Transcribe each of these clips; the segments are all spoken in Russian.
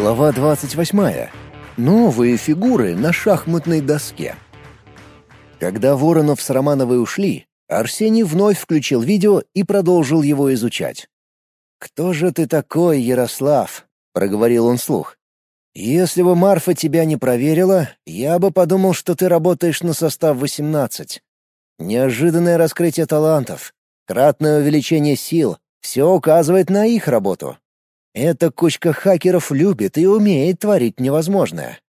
Глава 28. Новые фигуры на шахматной доске. Когда Воронов с Романовой ушли, Арсений вновь включил видео и продолжил его изучать. «Кто же ты такой, Ярослав?» — проговорил он слух. «Если бы Марфа тебя не проверила, я бы подумал, что ты работаешь на состав 18. Неожиданное раскрытие талантов, кратное увеличение сил — все указывает на их работу. Эта кучка хакеров любит и умеет творить невозможное.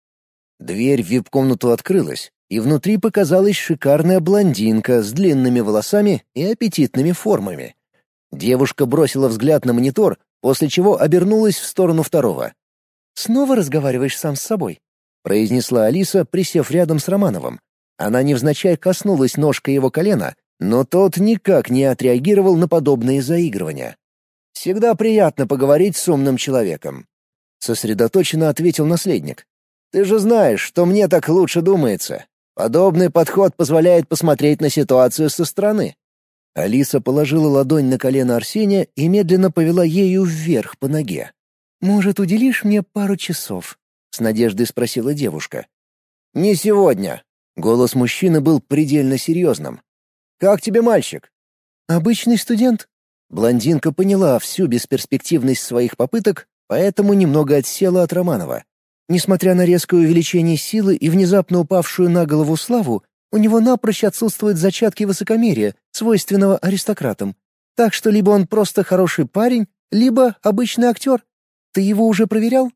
Дверь в вип-комнату открылась, и внутри показалась шикарная блондинка с длинными волосами и аппетитными формами. Девушка бросила взгляд на монитор, после чего обернулась в сторону второго. «Снова разговариваешь сам с собой?» — произнесла Алиса, присев рядом с Романовым. Она невзначай коснулась ножкой его колена, но тот никак не отреагировал на подобные заигрывания. Всегда приятно поговорить с умным человеком. Сосредоточенно ответил наследник. Ты же знаешь, что мне так лучше думается. Подобный подход позволяет посмотреть на ситуацию со стороны. Алиса положила ладонь на колено Арсения и медленно повела ею вверх по ноге. «Может, уделишь мне пару часов?» — с надеждой спросила девушка. «Не сегодня». Голос мужчины был предельно серьезным. «Как тебе мальчик?» «Обычный студент», Блондинка поняла всю бесперспективность своих попыток, поэтому немного отсела от Романова. Несмотря на резкое увеличение силы и внезапно упавшую на голову славу, у него напрочь отсутствуют зачатки высокомерия, свойственного аристократам. Так что либо он просто хороший парень, либо обычный актер. Ты его уже проверял?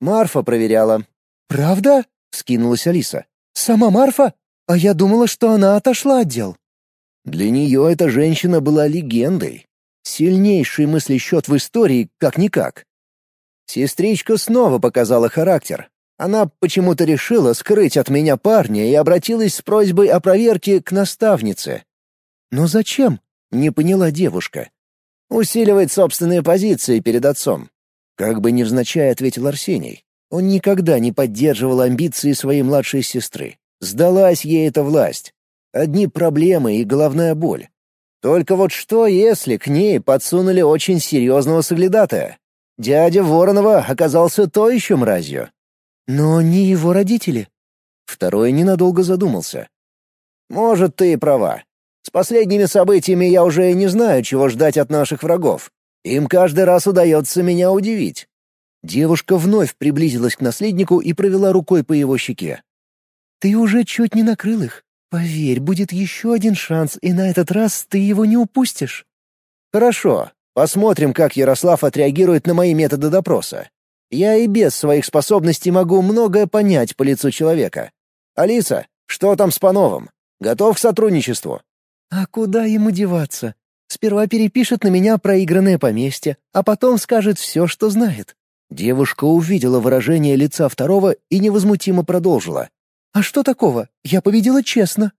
Марфа проверяла. Правда? Скинулась Алиса. Сама Марфа? А я думала, что она отошла от дел. Для нее эта женщина была легендой, Сильнейший мыслещет в истории, как-никак. Сестричка снова показала характер. Она почему-то решила скрыть от меня парня и обратилась с просьбой о проверке к наставнице. «Но зачем?» — не поняла девушка. «Усиливает собственные позиции перед отцом». Как бы невзначай ответил Арсений. Он никогда не поддерживал амбиции своей младшей сестры. Сдалась ей эта власть. Одни проблемы и головная боль. Только вот что, если к ней подсунули очень серьезного соглядатая? Дядя Воронова оказался то еще мразью. Но не его родители. Второй ненадолго задумался. Может, ты и права. С последними событиями я уже не знаю, чего ждать от наших врагов. Им каждый раз удается меня удивить. Девушка вновь приблизилась к наследнику и провела рукой по его щеке. «Ты уже чуть не накрыл их. Поверь, будет еще один шанс, и на этот раз ты его не упустишь. Хорошо. Посмотрим, как Ярослав отреагирует на мои методы допроса. Я и без своих способностей могу многое понять по лицу человека. Алиса, что там с Пановым? Готов к сотрудничеству? А куда ему деваться? Сперва перепишет на меня проигранное поместье, а потом скажет все, что знает. Девушка увидела выражение лица второго и невозмутимо продолжила. «А что такого? Я победила честно».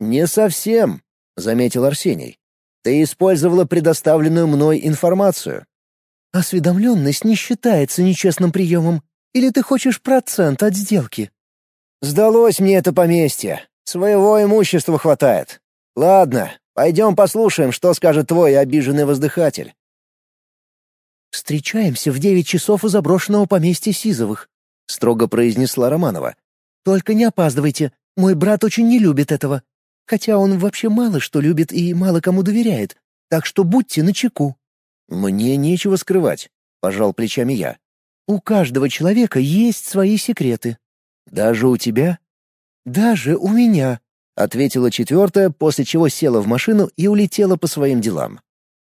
«Не совсем», — заметил Арсений. «Ты использовала предоставленную мной информацию». «Осведомленность не считается нечестным приемом. Или ты хочешь процент от сделки?» «Сдалось мне это поместье. Своего имущества хватает. Ладно, пойдем послушаем, что скажет твой обиженный воздыхатель». «Встречаемся в девять часов у заброшенного поместья Сизовых», — строго произнесла Романова. Только не опаздывайте. Мой брат очень не любит этого. Хотя он вообще мало что любит и мало кому доверяет. Так что будьте начеку». «Мне нечего скрывать», — пожал плечами я. «У каждого человека есть свои секреты». «Даже у тебя?» «Даже у меня», — ответила четвертая, после чего села в машину и улетела по своим делам.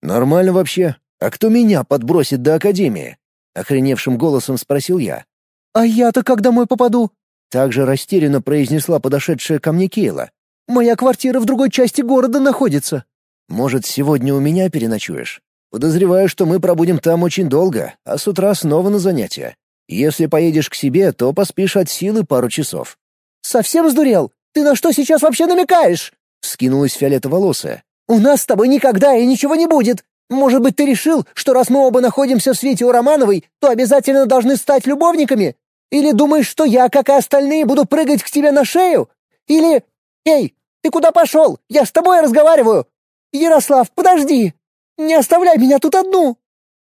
«Нормально вообще. А кто меня подбросит до академии?» — охреневшим голосом спросил я. «А я-то как домой попаду?» Также растерянно произнесла подошедшая ко мне Кейла. «Моя квартира в другой части города находится». «Может, сегодня у меня переночуешь? Подозреваю, что мы пробудем там очень долго, а с утра снова на занятия. Если поедешь к себе, то поспишь от силы пару часов». «Совсем сдурел? Ты на что сейчас вообще намекаешь?» — вскинулась фиолетоволосая. «У нас с тобой никогда и ничего не будет. Может быть, ты решил, что раз мы оба находимся в свете у Романовой, то обязательно должны стать любовниками? Или думаешь, что я, как и остальные, буду прыгать к тебе на шею? Или... Эй, ты куда пошел? Я с тобой разговариваю! Ярослав, подожди! Не оставляй меня тут одну!»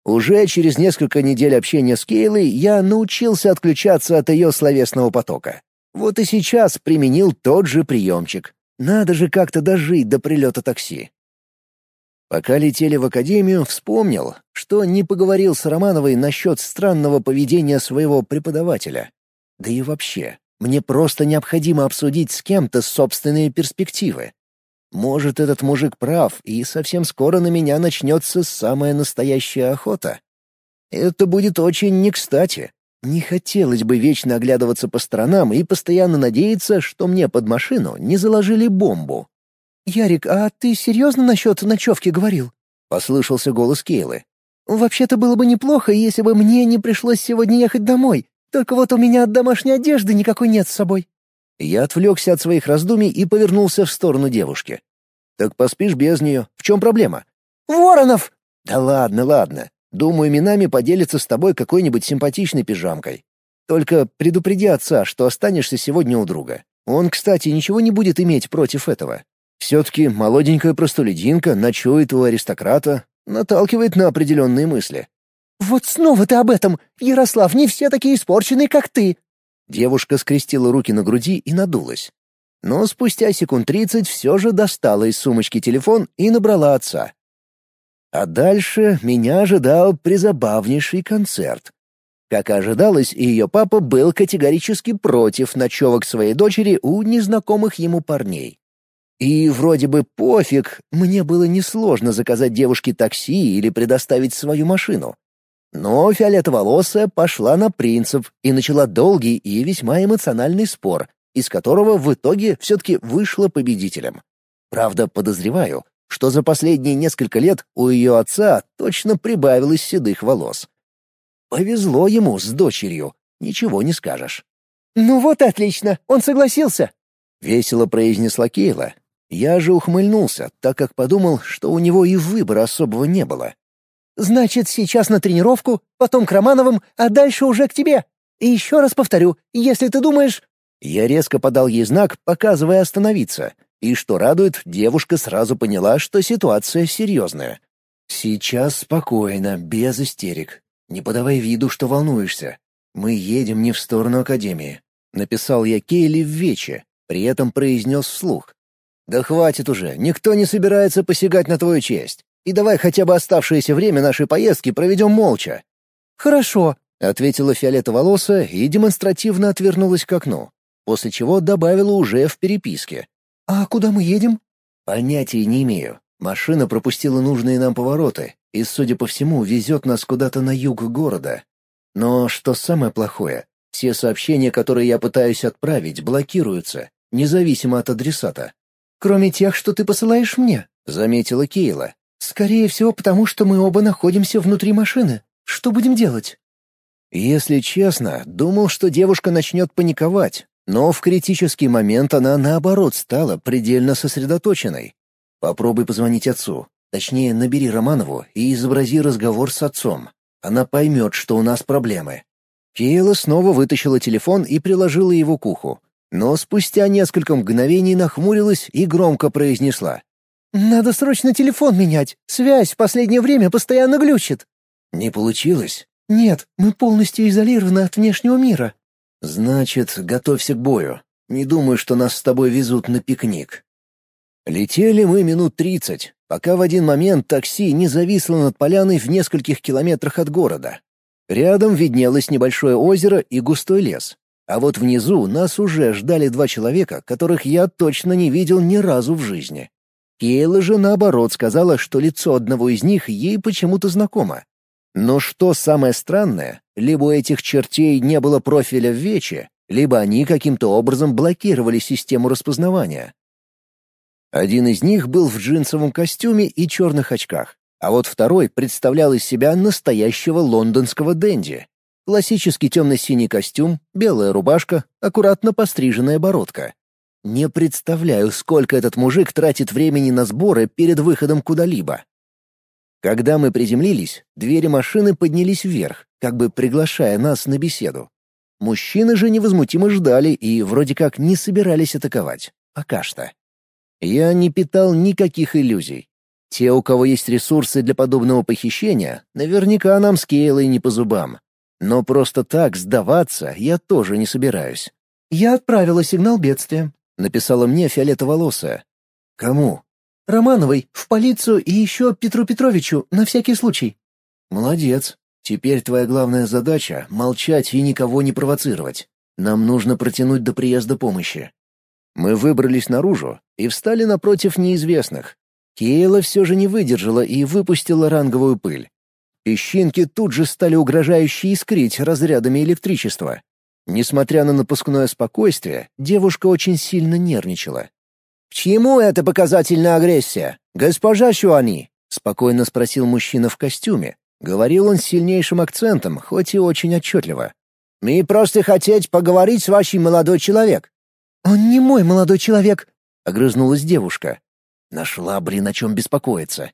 Уже через несколько недель общения с Кейлой я научился отключаться от ее словесного потока. Вот и сейчас применил тот же приемчик. Надо же как-то дожить до прилета такси. Пока летели в академию, вспомнил, что не поговорил с Романовой насчет странного поведения своего преподавателя. Да и вообще, мне просто необходимо обсудить с кем-то собственные перспективы. Может, этот мужик прав, и совсем скоро на меня начнется самая настоящая охота. Это будет очень не кстати. Не хотелось бы вечно оглядываться по сторонам и постоянно надеяться, что мне под машину не заложили бомбу. «Ярик, а ты серьезно насчет ночевки говорил?» — послышался голос Кейлы. «Вообще-то было бы неплохо, если бы мне не пришлось сегодня ехать домой. Только вот у меня домашней одежды никакой нет с собой». Я отвлекся от своих раздумий и повернулся в сторону девушки. «Так поспишь без нее. В чем проблема?» «Воронов!» «Да ладно, ладно. Думаю, Минами поделится с тобой какой-нибудь симпатичной пижамкой. Только предупреди отца, что останешься сегодня у друга. Он, кстати, ничего не будет иметь против этого. Все-таки молоденькая простолюдинка ночует у аристократа, наталкивает на определенные мысли. «Вот снова ты об этом! Ярослав, не все такие испорченные, как ты!» Девушка скрестила руки на груди и надулась. Но спустя секунд тридцать все же достала из сумочки телефон и набрала отца. А дальше меня ожидал призабавнейший концерт. Как и ожидалось, ее папа был категорически против ночевок своей дочери у незнакомых ему парней. И вроде бы пофиг, мне было несложно заказать девушке такси или предоставить свою машину. Но фиолетоволосая пошла на принцип и начала долгий и весьма эмоциональный спор, из которого в итоге все-таки вышла победителем. Правда, подозреваю, что за последние несколько лет у ее отца точно прибавилось седых волос. Повезло ему с дочерью, ничего не скажешь. «Ну вот отлично, он согласился!» — весело произнесла Кейла. Я же ухмыльнулся, так как подумал, что у него и выбора особого не было. Значит, сейчас на тренировку, потом к Романовым, а дальше уже к тебе. И еще раз повторю, если ты думаешь...» Я резко подал ей знак, показывая остановиться. И что радует, девушка сразу поняла, что ситуация серьезная. «Сейчас спокойно, без истерик. Не подавай виду, что волнуешься. Мы едем не в сторону Академии», — написал я Кейли в вече, при этом произнес вслух. «Да хватит уже, никто не собирается посягать на твою честь. И давай хотя бы оставшееся время нашей поездки проведем молча». «Хорошо», — ответила фиолетоволосая и демонстративно отвернулась к окну, после чего добавила уже в переписке. «А куда мы едем?» «Понятия не имею. Машина пропустила нужные нам повороты и, судя по всему, везет нас куда-то на юг города. Но что самое плохое, все сообщения, которые я пытаюсь отправить, блокируются, независимо от адресата. «Кроме тех, что ты посылаешь мне», — заметила Кейла. «Скорее всего, потому что мы оба находимся внутри машины. Что будем делать?» Если честно, думал, что девушка начнет паниковать, но в критический момент она, наоборот, стала предельно сосредоточенной. Попробуй позвонить отцу. Точнее, набери Романову и изобрази разговор с отцом. Она поймет, что у нас проблемы. Кейла снова вытащила телефон и приложила его к уху. Но спустя несколько мгновений нахмурилась и громко произнесла. «Надо срочно телефон менять. Связь в последнее время постоянно глючит». «Не получилось?» «Нет, мы полностью изолированы от внешнего мира». «Значит, готовься к бою. Не думаю, что нас с тобой везут на пикник». Летели мы минут тридцать, пока в один момент такси не зависло над поляной в нескольких километрах от города. Рядом виднелось небольшое озеро и густой лес. А вот внизу нас уже ждали два человека, которых я точно не видел ни разу в жизни. Кейла же, наоборот, сказала, что лицо одного из них ей почему-то знакомо. Но что самое странное, либо у этих чертей не было профиля в Вече, либо они каким-то образом блокировали систему распознавания. Один из них был в джинсовом костюме и черных очках, а вот второй представлял из себя настоящего лондонского денди. Классический темно-синий костюм, белая рубашка, аккуратно постриженная бородка. Не представляю, сколько этот мужик тратит времени на сборы перед выходом куда-либо. Когда мы приземлились, двери машины поднялись вверх, как бы приглашая нас на беседу. Мужчины же невозмутимо ждали и вроде как не собирались атаковать. Пока что. Я не питал никаких иллюзий. Те, у кого есть ресурсы для подобного похищения, наверняка нам с Кейлой не по зубам. Но просто так сдаваться я тоже не собираюсь. «Я отправила сигнал бедствия», — написала мне фиолетоволосая. «Кому?» «Романовой, в полицию и еще Петру Петровичу, на всякий случай». «Молодец. Теперь твоя главная задача — молчать и никого не провоцировать. Нам нужно протянуть до приезда помощи». Мы выбрались наружу и встали напротив неизвестных. Кейла все же не выдержала и выпустила ранговую пыль. Песчинки тут же стали угрожающе искрить разрядами электричества. Несмотря на напускное спокойствие, девушка очень сильно нервничала. «К чему эта показательная агрессия, госпожа Шуани?» — спокойно спросил мужчина в костюме. Говорил он с сильнейшим акцентом, хоть и очень отчетливо. «Мы просто хотеть поговорить с вашим молодой человек». «Он не мой молодой человек», — огрызнулась девушка. Нашла, блин, о чем беспокоиться.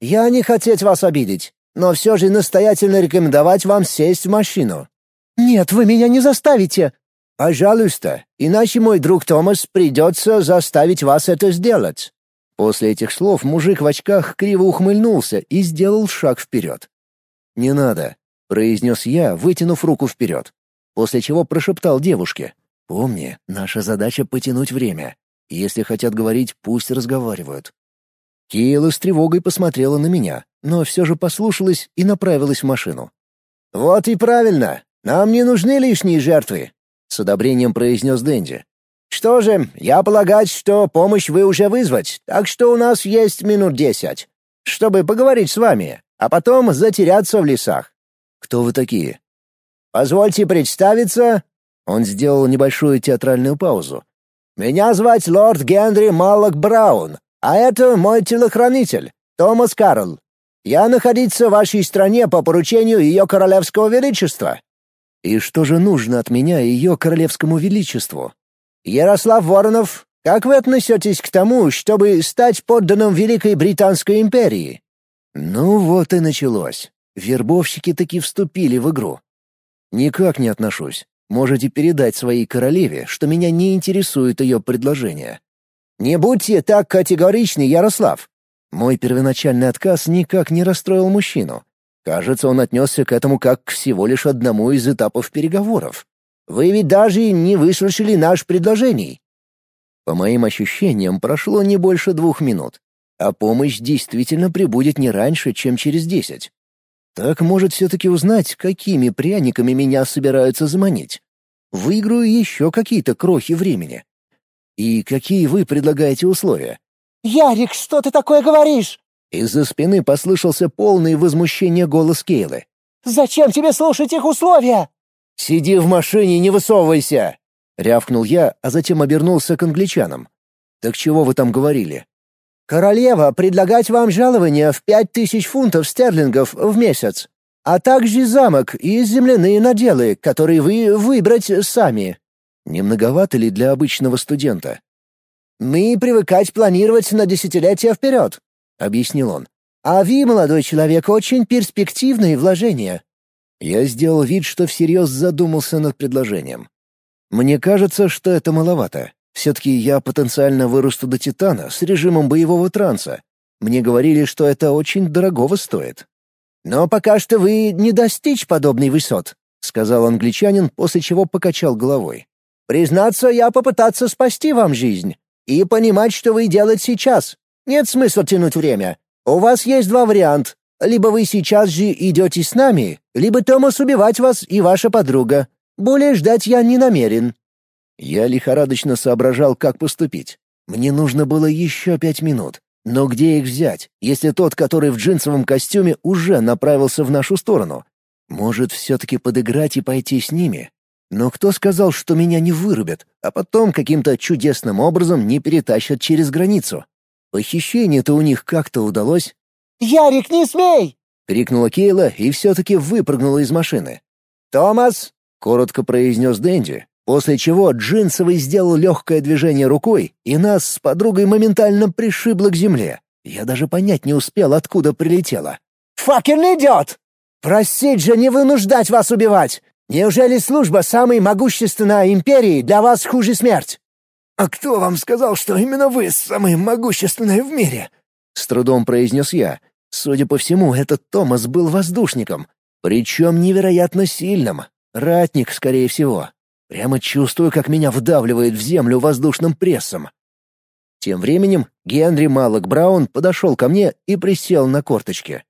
«Я не хотеть вас обидеть но все же настоятельно рекомендовать вам сесть в машину». «Нет, вы меня не заставите!» «Пожалуйста, иначе мой друг Томас придется заставить вас это сделать». После этих слов мужик в очках криво ухмыльнулся и сделал шаг вперед. «Не надо», — произнес я, вытянув руку вперед, после чего прошептал девушке. «Помни, наша задача — потянуть время. Если хотят говорить, пусть разговаривают. Кейла с тревогой посмотрела на меня, но все же послушалась и направилась в машину. «Вот и правильно. Нам не нужны лишние жертвы», — с одобрением произнес Дэнди. «Что же, я полагаю, что помощь вы уже вызвать, так что у нас есть минут десять, чтобы поговорить с вами, а потом затеряться в лесах». «Кто вы такие?» «Позвольте представиться». Он сделал небольшую театральную паузу. «Меня звать лорд Генри Маллок Браун, а это мой телохранитель, Томас Карл. Я находиться в вашей стране по поручению Ее Королевского Величества». «И что же нужно от меня Ее Королевскому Величеству?» «Ярослав Воронов, как вы относитесь к тому, чтобы стать подданным Великой Британской империи?» Ну вот и началось. Вербовщики таки вступили в игру. Никак не отношусь. Можете передать своей королеве, что меня не интересует ее предложение. «Не будьте так категоричны, Ярослав!» Мой первоначальный отказ никак не расстроил мужчину. Кажется, он отнесся к этому как к всего лишь одному из этапов переговоров. «Вы ведь даже не выслушали наш предложений!» По моим ощущениям, прошло не больше двух минут, а помощь действительно прибудет не раньше, чем через десять. Так может все-таки узнать, какими пряниками меня собираются заманить. Выиграю еще какие-то крохи времени. «И какие вы предлагаете условия?» «Ярик, что ты такое говоришь?» Из-за спины послышался полный возмущение голос Кейлы. «Зачем тебе слушать их условия?» «Сиди в машине и не высовывайся!» — рявкнул я, а затем обернулся к англичанам. «Так чего вы там говорили?» «Королева предлагать вам жалование в пять тысяч фунтов стерлингов в месяц, а также замок и земляные наделы, которые вы выбрать сами. Не многовато ли для обычного студента? «Мы привыкать планировать на десятилетия вперед», — объяснил он. «А вы, молодой человек, очень перспективные вложения». Я сделал вид, что всерьез задумался над предложением. Мне кажется, что это маловато. Все-таки я потенциально вырасту до Титана с режимом боевого транса. Мне говорили, что это очень дорогого стоит. «Но пока что вы не достичь подобной высот», — сказал англичанин, после чего покачал головой. Признаться, я попытаться спасти вам жизнь. И понимать, что вы делать сейчас. Нет смысла тянуть время. У вас есть два варианта. Либо вы сейчас же идете с нами, либо Томас убивать вас и ваша подруга. Более ждать я не намерен». Я лихорадочно соображал, как поступить. Мне нужно было еще пять минут. Но где их взять, если тот, который в джинсовом костюме, уже направился в нашу сторону? Может, все-таки подыграть и пойти с ними? Но кто сказал, что меня не вырубят, а потом каким-то чудесным образом не перетащат через границу? Похищение-то у них как-то удалось. «Ярик, не смей!» — крикнула Кейла и все-таки выпрыгнула из машины. «Томас!» — коротко произнес Дэнди, после чего Джинсовый сделал легкое движение рукой, и нас с подругой моментально пришибло к земле. Я даже понять не успел, откуда прилетело. «Факин идет! Просить же не вынуждать вас убивать! Неужели служба самой могущественной империи для вас хуже смерть?» «А кто вам сказал, что именно вы самые могущественные в мире?» — с трудом произнес я. Судя по всему, этот Томас был воздушником, причем невероятно сильным. Ратник, скорее всего. Прямо чувствую, как меня вдавливает в землю воздушным прессом. Тем временем Генри Малок Браун подошел ко мне и присел на корточки.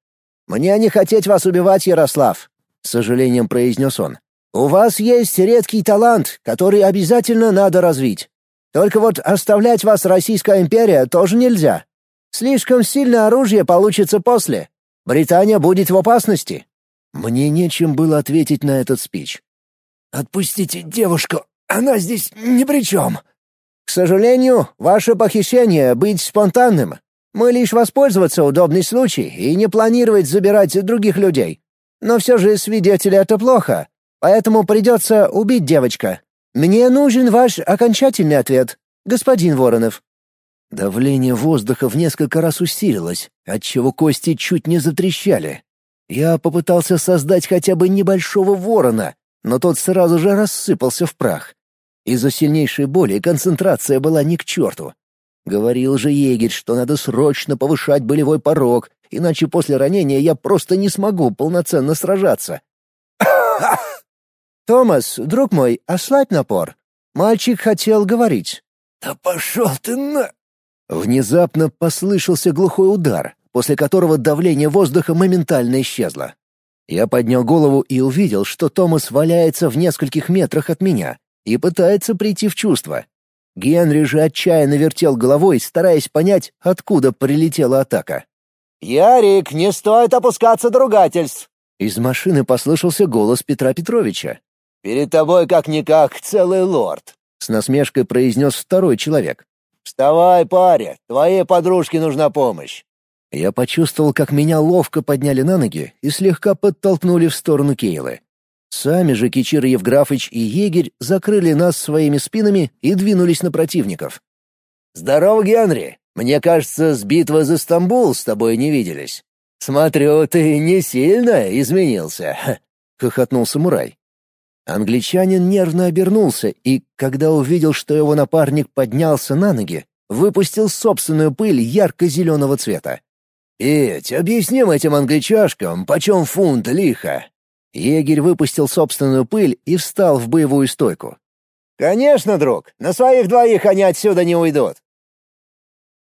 «Мне не хотеть вас убивать, Ярослав», — с сожалением произнес он. «У вас есть редкий талант, который обязательно надо развить. Только вот оставлять вас Российская империя тоже нельзя. Слишком сильное оружие получится после. Британия будет в опасности». Мне нечем было ответить на этот спич. «Отпустите девушку, она здесь ни при чем». «К сожалению, ваше похищение быть спонтанным. Мы лишь воспользоваться удобный случай и не планировать забирать других людей. Но все же свидетели — это плохо, поэтому придется убить девочка. Мне нужен ваш окончательный ответ, господин Воронов». Давление воздуха в несколько раз усилилось, отчего кости чуть не затрещали. Я попытался создать хотя бы небольшого ворона, но тот сразу же рассыпался в прах. Из-за сильнейшей боли концентрация была ни к черту. Говорил же егерь, что надо срочно повышать болевой порог, иначе после ранения я просто не смогу полноценно сражаться. «Томас, друг мой, ослабь напор». Мальчик хотел говорить. «Да пошел ты на...» Внезапно послышался глухой удар, после которого давление воздуха моментально исчезло. Я поднял голову и увидел, что Томас валяется в нескольких метрах от меня и пытается прийти в чувство. Генри же отчаянно вертел головой, стараясь понять, откуда прилетела атака. «Ярик, не стоит опускаться до ругательств!» Из машины послышался голос Петра Петровича. «Перед тобой как-никак целый лорд», — с насмешкой произнес второй человек. «Вставай, паря, твоей подружке нужна помощь». Я почувствовал, как меня ловко подняли на ноги и слегка подтолкнули в сторону Кейлы. Сами же Кичир Евграфыч и егерь закрыли нас своими спинами и двинулись на противников. «Здорово, Генри! Мне кажется, с битвы за Стамбул с тобой не виделись. Смотрю, ты не сильно изменился», — хохотнул самурай. Англичанин нервно обернулся и, когда увидел, что его напарник поднялся на ноги, выпустил собственную пыль ярко-зеленого цвета. «Петь, объясним этим англичашкам, почем фунт лиха?» Егерь выпустил собственную пыль и встал в боевую стойку. «Конечно, друг, на своих двоих они отсюда не уйдут.